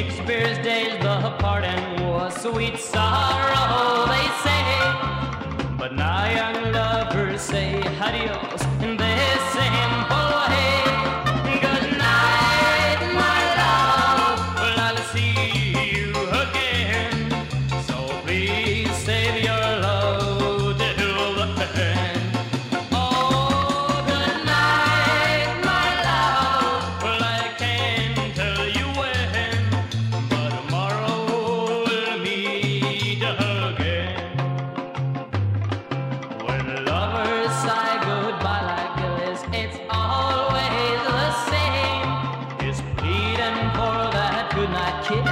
Shakespeare's days, the pardon was sweet sorrow, they say. But now young lovers say adios, in they say. Kid. kick.